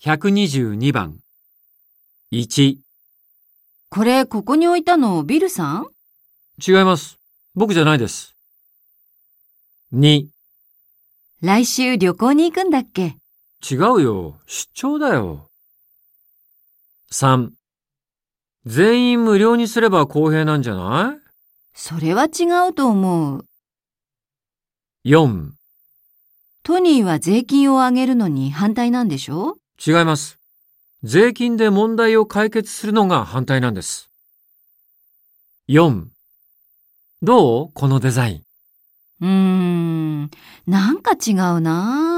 122番。1、これ、ここに置いたのビルさん？違います。僕じゃないです。2、来週旅行に行くんだっけ？違うよ。出張だよ。3、全員無料にすれば公平なんじゃなそれは違うと思う。い ?4、トニーは税金を上げるのに反対なんでしょ？違います。税金で問題を解決するのが反対なんです。4、どう？このデザイン。うーん、なんか違うなぁ